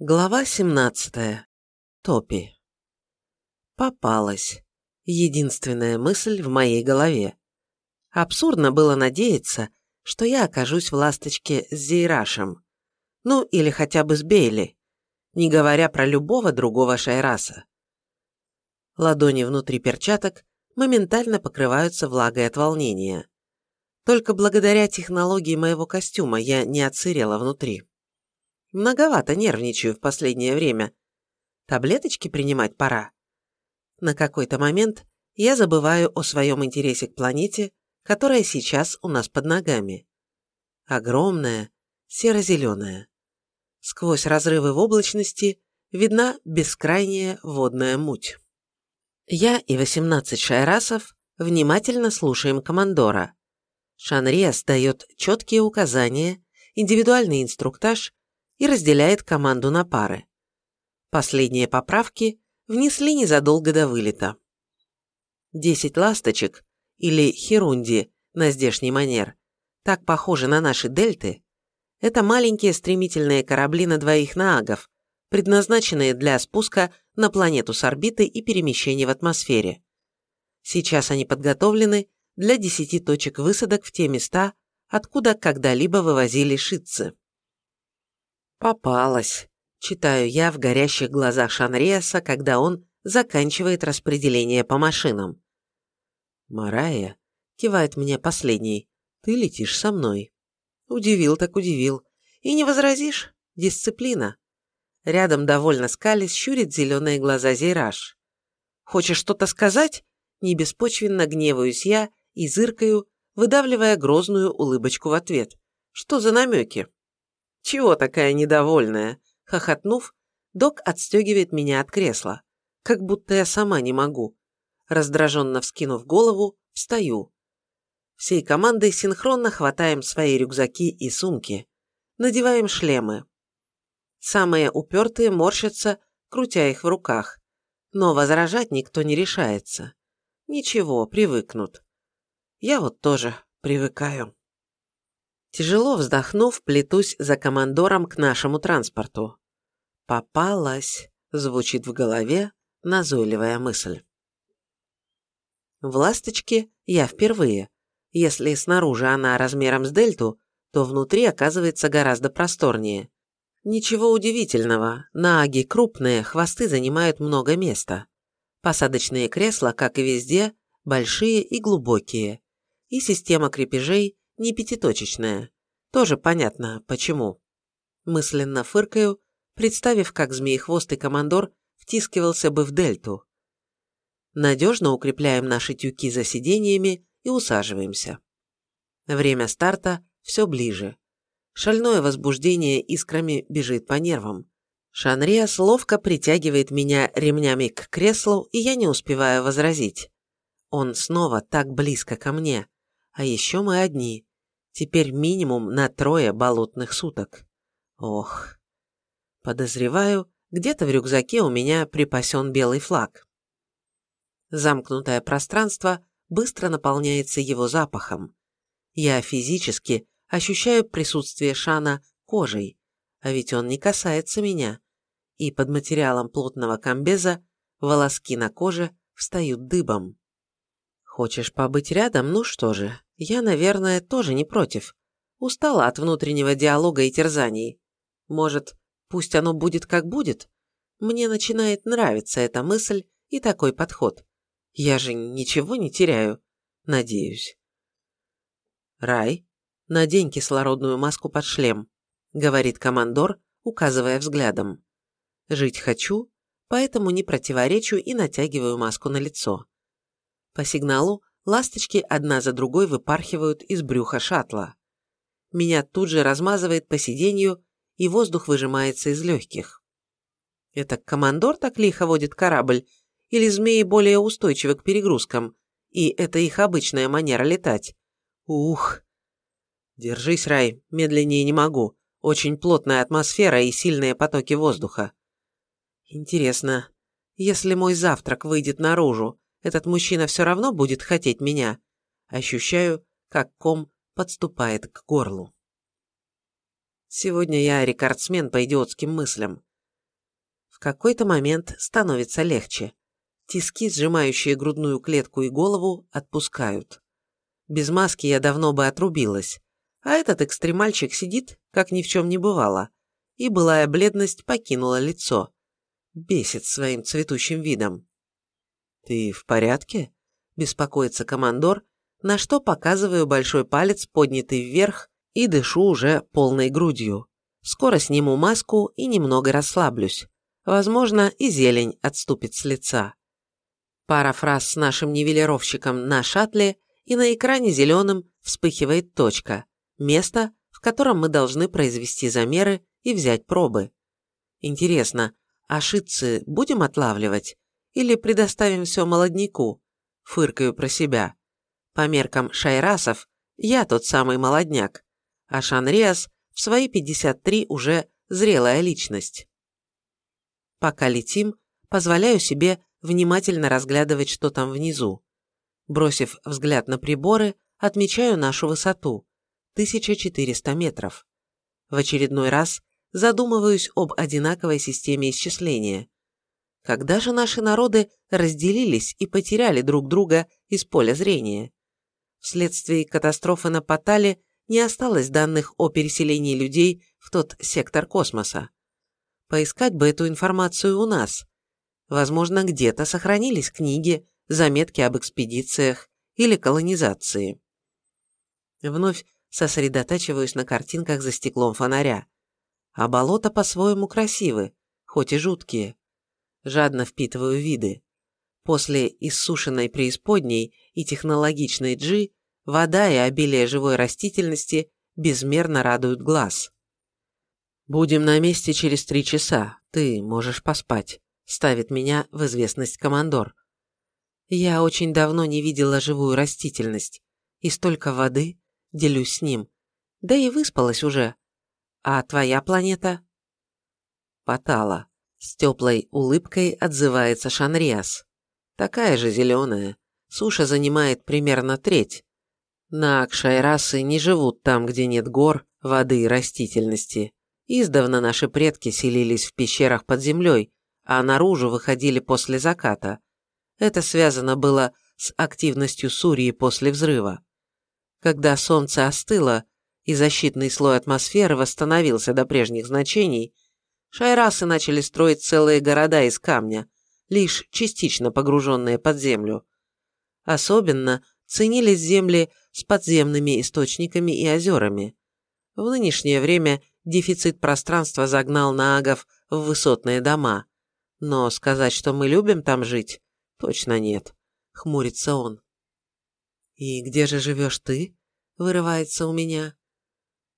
Глава 17. Топи. Попалась. Единственная мысль в моей голове. Абсурдно было надеяться, что я окажусь в «Ласточке» с Зейрашем. Ну, или хотя бы с Бейли, не говоря про любого другого Шайраса. Ладони внутри перчаток моментально покрываются влагой от волнения. Только благодаря технологии моего костюма я не отсырела внутри. Многовато нервничаю в последнее время. Таблеточки принимать пора. На какой-то момент я забываю о своем интересе к планете, которая сейчас у нас под ногами. Огромная, серо-зеленая. Сквозь разрывы в облачности видна бескрайняя водная муть. Я и 18 шайрасов внимательно слушаем командора. Шанриас дает четкие указания, индивидуальный инструктаж и разделяет команду на пары. Последние поправки внесли незадолго до вылета. Десять ласточек, или херунди на здешний манер, так похожи на наши дельты, это маленькие стремительные корабли на двоих наагов, предназначенные для спуска на планету с орбиты и перемещения в атмосфере. Сейчас они подготовлены для десяти точек высадок в те места, откуда когда-либо вывозили шитцы. «Попалась», – читаю я в горящих глазах Шанриаса, когда он заканчивает распределение по машинам. «Марая», – кивает мне последний, – «ты летишь со мной». Удивил так удивил. И не возразишь? Дисциплина. Рядом довольно скались щурит зеленые глаза Зейраж. «Хочешь что-то сказать?» Не беспочвенно гневаюсь я и зыркаю, выдавливая грозную улыбочку в ответ. «Что за намеки?» «Чего такая недовольная?» Хохотнув, док отстегивает меня от кресла. Как будто я сама не могу. Раздраженно вскинув голову, встаю. Всей командой синхронно хватаем свои рюкзаки и сумки. Надеваем шлемы. Самые упертые морщатся, крутя их в руках. Но возражать никто не решается. Ничего, привыкнут. Я вот тоже привыкаю. Тяжело вздохнув, плетусь за командором к нашему транспорту. «Попалась», — звучит в голове назойливая мысль. В «Ласточке» я впервые. Если снаружи она размером с дельту, то внутри оказывается гораздо просторнее. Ничего удивительного, нааги крупные, хвосты занимают много места. Посадочные кресла, как и везде, большие и глубокие. И система крепежей не пятиточечная. Тоже понятно, почему. Мысленно фыркаю, представив, как змеехвостый командор втискивался бы в дельту. Надежно укрепляем наши тюки за сидениями и усаживаемся. Время старта все ближе. Шальное возбуждение искрами бежит по нервам. Шанриас ловко притягивает меня ремнями к креслу, и я не успеваю возразить. Он снова так близко ко мне. А еще мы одни. Теперь минимум на трое болотных суток. Ох. Подозреваю, где-то в рюкзаке у меня припасен белый флаг. Замкнутое пространство быстро наполняется его запахом. Я физически ощущаю присутствие Шана кожей, а ведь он не касается меня. И под материалом плотного комбеза волоски на коже встают дыбом. Хочешь побыть рядом? Ну что же, я, наверное, тоже не против. Устала от внутреннего диалога и терзаний. Может, пусть оно будет как будет? Мне начинает нравиться эта мысль и такой подход. Я же ничего не теряю. Надеюсь. Рай, надень кислородную маску под шлем, говорит командор, указывая взглядом. Жить хочу, поэтому не противоречу и натягиваю маску на лицо. По сигналу ласточки одна за другой выпархивают из брюха шаттла. Меня тут же размазывает по сиденью, и воздух выжимается из легких. Это командор так лихо водит корабль, или змеи более устойчивы к перегрузкам, и это их обычная манера летать? Ух! Держись, Рай, медленнее не могу. Очень плотная атмосфера и сильные потоки воздуха. Интересно, если мой завтрак выйдет наружу, этот мужчина все равно будет хотеть меня. Ощущаю, как ком подступает к горлу. Сегодня я рекордсмен по идиотским мыслям. В какой-то момент становится легче. Тиски, сжимающие грудную клетку и голову, отпускают. Без маски я давно бы отрубилась, а этот экстремальчик сидит, как ни в чем не бывало, и былая бледность покинула лицо. Бесит своим цветущим видом. «Ты в порядке?» – беспокоится командор, на что показываю большой палец, поднятый вверх, и дышу уже полной грудью. Скоро сниму маску и немного расслаблюсь. Возможно, и зелень отступит с лица. Пара фраз с нашим нивелировщиком на шаттле, и на экране зеленым вспыхивает точка, место, в котором мы должны произвести замеры и взять пробы. Интересно, а шитцы будем отлавливать? Или предоставим все молодняку? Фыркаю про себя. По меркам шайрасов, я тот самый молодняк, а Шанриас в свои 53 уже зрелая личность. Пока летим, позволяю себе внимательно разглядывать, что там внизу. Бросив взгляд на приборы, отмечаю нашу высоту – 1400 метров. В очередной раз задумываюсь об одинаковой системе исчисления. Когда же наши народы разделились и потеряли друг друга из поля зрения? Вследствие катастрофы на Патале не осталось данных о переселении людей в тот сектор космоса. Поискать бы эту информацию у нас. Возможно, где-то сохранились книги, заметки об экспедициях или колонизации. Вновь сосредотачиваюсь на картинках за стеклом фонаря. А болота по-своему красивы, хоть и жуткие. Жадно впитываю виды. После иссушенной преисподней и технологичной G вода и обилие живой растительности безмерно радуют глаз. «Будем на месте через три часа, ты можешь поспать», ставит меня в известность командор. Я очень давно не видела живую растительность, и столько воды делюсь с ним. Да и выспалась уже. А твоя планета? Потала. С теплой улыбкой отзывается Шанриас. Такая же зеленая. Суша занимает примерно треть. Наакшайрасы не живут там, где нет гор, воды и растительности. Издавна наши предки селились в пещерах под землей, а наружу выходили после заката. Это связано было с активностью Сурии после взрыва. Когда солнце остыло и защитный слой атмосферы восстановился до прежних значений, шайрасы начали строить целые города из камня, лишь частично погруженные под землю. Особенно ценились земли с подземными источниками и озерами. В нынешнее время дефицит пространства загнал наагов в высотные дома. Но сказать, что мы любим там жить, точно нет. Хмурится он. «И где же живешь ты?» – вырывается у меня.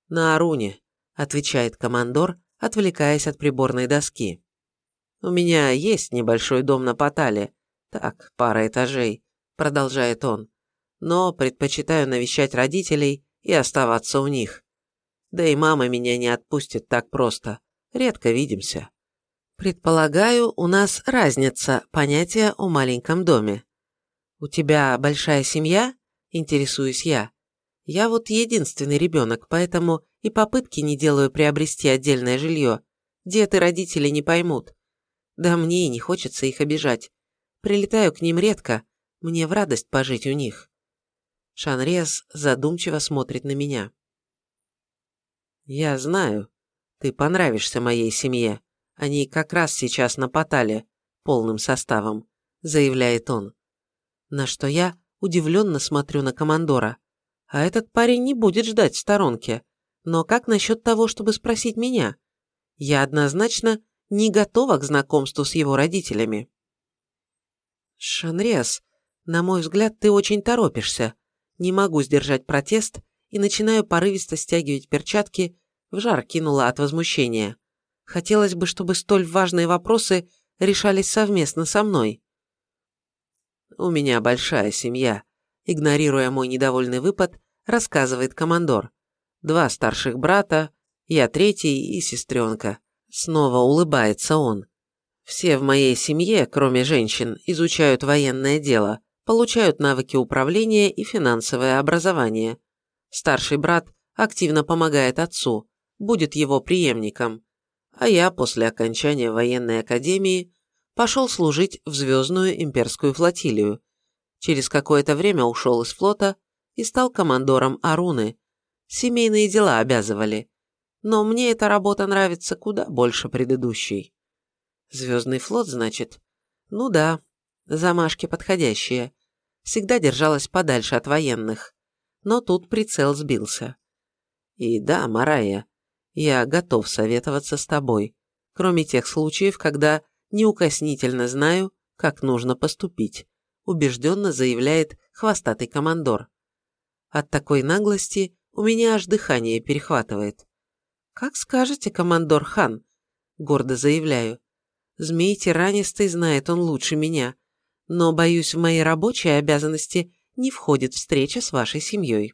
«На Аруне», – отвечает командор, отвлекаясь от приборной доски. «У меня есть небольшой дом на Патале. Так, пара этажей», – продолжает он. «Но предпочитаю навещать родителей и оставаться у них. Да и мама меня не отпустит так просто. Редко видимся». «Предполагаю, у нас разница понятия о маленьком доме. У тебя большая семья?» – интересуюсь я. Я вот единственный ребенок, поэтому и попытки не делаю приобрести отдельное жилье. Дед и родители не поймут. Да мне и не хочется их обижать. Прилетаю к ним редко, мне в радость пожить у них. Шанрез задумчиво смотрит на меня. «Я знаю, ты понравишься моей семье. Они как раз сейчас на Патале, полным составом», — заявляет он. На что я удивленно смотрю на командора. А этот парень не будет ждать в сторонке. Но как насчет того, чтобы спросить меня? Я однозначно не готова к знакомству с его родителями. Шанрес, на мой взгляд, ты очень торопишься. Не могу сдержать протест и начинаю порывисто стягивать перчатки, в жар кинула от возмущения. Хотелось бы, чтобы столь важные вопросы решались совместно со мной. У меня большая семья, игнорируя мой недовольный выпад, рассказывает командор. Два старших брата, я третий и сестренка. Снова улыбается он. Все в моей семье, кроме женщин, изучают военное дело, получают навыки управления и финансовое образование. Старший брат активно помогает отцу, будет его преемником. а я после окончания военной академии пошел служить в Звездную имперскую флотилию. Через какое-то время ушел из флота и стал командором Аруны. Семейные дела обязывали. Но мне эта работа нравится куда больше предыдущей. Звездный флот, значит? Ну да, замашки подходящие. Всегда держалась подальше от военных. Но тут прицел сбился. И да, Марая, я готов советоваться с тобой, кроме тех случаев, когда неукоснительно знаю, как нужно поступить, убежденно заявляет хвостатый командор. От такой наглости у меня аж дыхание перехватывает. «Как скажете, командор Хан», — гордо заявляю. «Змей тиранистый знает он лучше меня, но, боюсь, в мои рабочие обязанности не входит встреча с вашей семьей».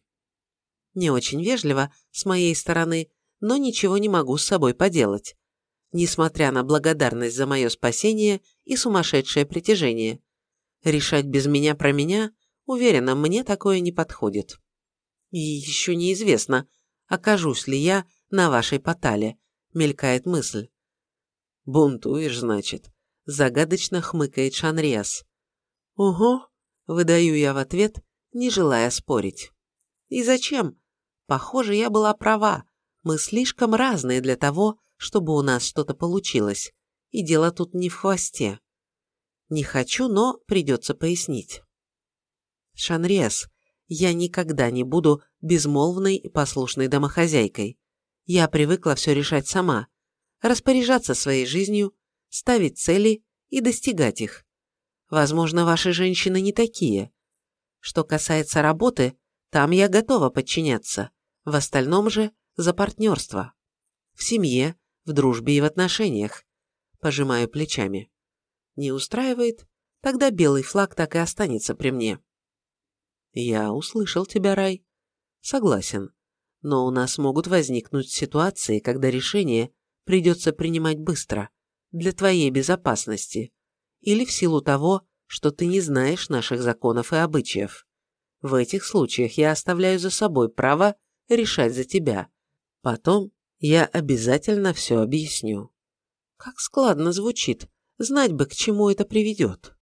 Не очень вежливо с моей стороны, но ничего не могу с собой поделать. Несмотря на благодарность за мое спасение и сумасшедшее притяжение. Решать без меня про меня, уверена, мне такое не подходит. И еще неизвестно, окажусь ли я на вашей потале, мелькает мысль. «Бунтуешь, значит?» – загадочно хмыкает Шанриас. «Угу», – выдаю я в ответ, не желая спорить. «И зачем? Похоже, я была права. Мы слишком разные для того, чтобы у нас что-то получилось. И дело тут не в хвосте. Не хочу, но придется пояснить. Шанрес, я никогда не буду безмолвной и послушной домохозяйкой. Я привыкла все решать сама, распоряжаться своей жизнью, ставить цели и достигать их. Возможно, ваши женщины не такие. Что касается работы, там я готова подчиняться. В остальном же за партнерство. В семье, в дружбе и в отношениях. Пожимаю плечами. Не устраивает? Тогда белый флаг так и останется при мне. Я услышал тебя, Рай. Согласен. Но у нас могут возникнуть ситуации, когда решение придется принимать быстро, для твоей безопасности, или в силу того, что ты не знаешь наших законов и обычаев. В этих случаях я оставляю за собой право решать за тебя. Потом я обязательно все объясню. Как складно звучит, знать бы, к чему это приведет.